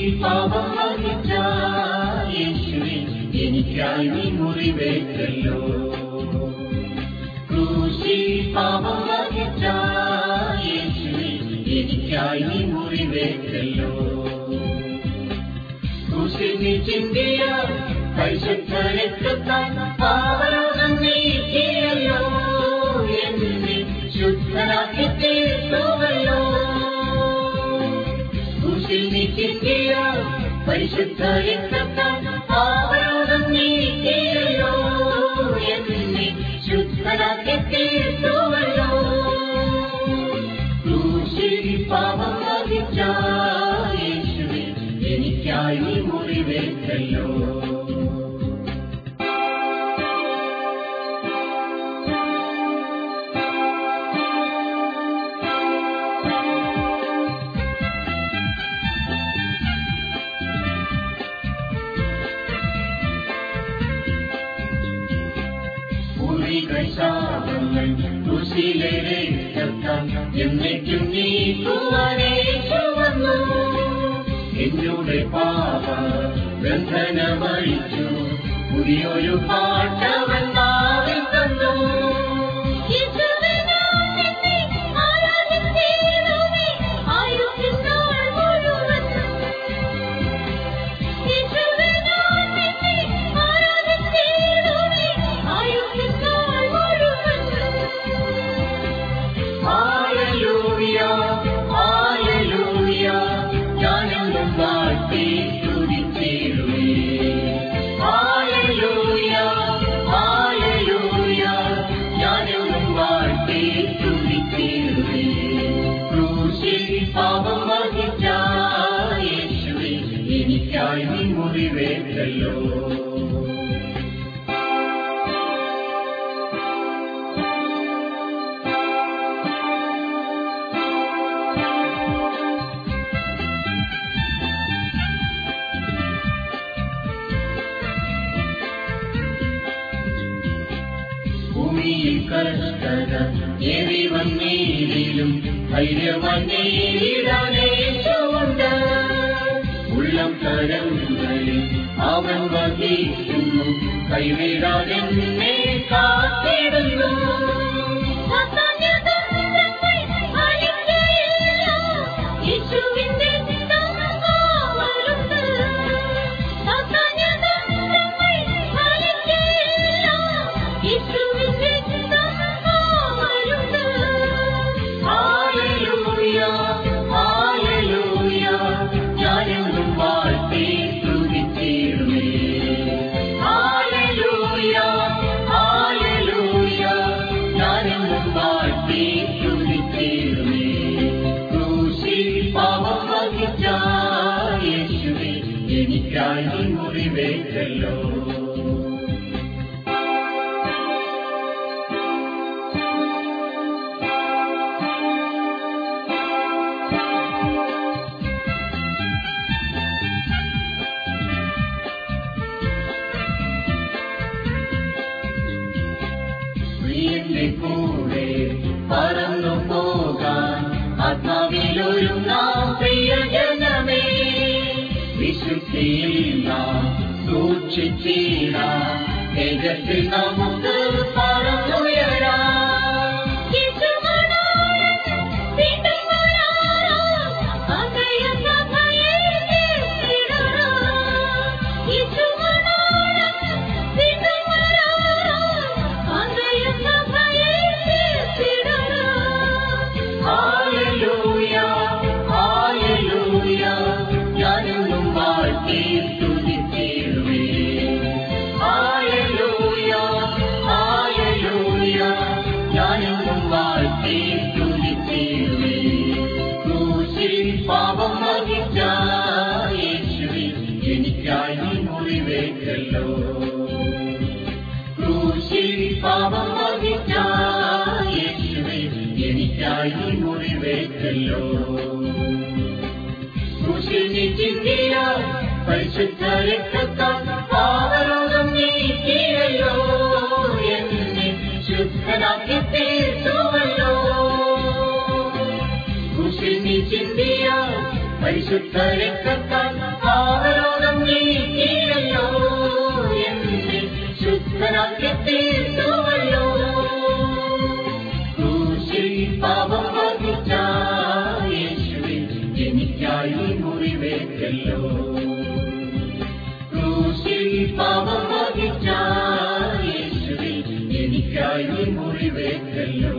ക്രൂശിൽ പാപം വഹിച്ച യേശുവേ എനിക്കായി നീ മുറിവേറ്റല്ലോ ക്രൂശിൽ പാപം വഹിച്ച യേശുവേ എനിക്കായി നീ മുറിവേറ്റല്ലോ ക്രൂശിൽ നീ ചിന്തിയ പരിശുദ്ധ രക്തത്താൽ പരിശുദ്ധ രക്തത്താൽ പാവലോകം നീക്കിയല്ലോ. എന്നെ ശുദ്ധനാക്കി തീർത്തുവല്ലോ ക്രൂശിൽ പാപം വഹിച്ച യേശുവേ എനിക്കായി മുറിവേറ്റല്ലോ. ശാപങ്ങൾ വന്നു എന്നോട് പാപ ബന്ധനമഴിച്ചു പുതിയൊരു പാട്ടവൻ മുറിവേറ്റല്ലോ ഭൂമിയിൽ കഷ്ടത നേരിടാനേറ്റുണ്ട് ഉള്ളം കരങ്ങളിൽ അവൻ വഹിക്കുന്നു. കൈവിടാതെ എനിക്കായി മുറിവേറ്റല്ലോ. പറന്നു പോകാൻ ആത്മാവിലൊരുങ്ങാം പ്രിയജനമേ വിശുദ്ധിയിൽ നാം സൂക്ഷിച്ചിടാം നമുക്ക് കുശിനി ചിന്തിയ പരിശുദ്ധ രക്തത്താൽ വിശുദ്ധ രക്തത്താൽ പാവലോകം നീക്കിയല്ലോ. എന്നെ ശുദ്ധരാജ്യത്തിൽ തോവല്ലോ ക്രൂശിൽ പാപം വർദ്ധിച്ച യേശുവിൽ എനിക്കായി മുറിവേറ്റല്ലോ. ക്രൂശിൽ പാപം വർദ്ധിച്ച യേശുവിൽ മുറിവേറ്റല്ലോ.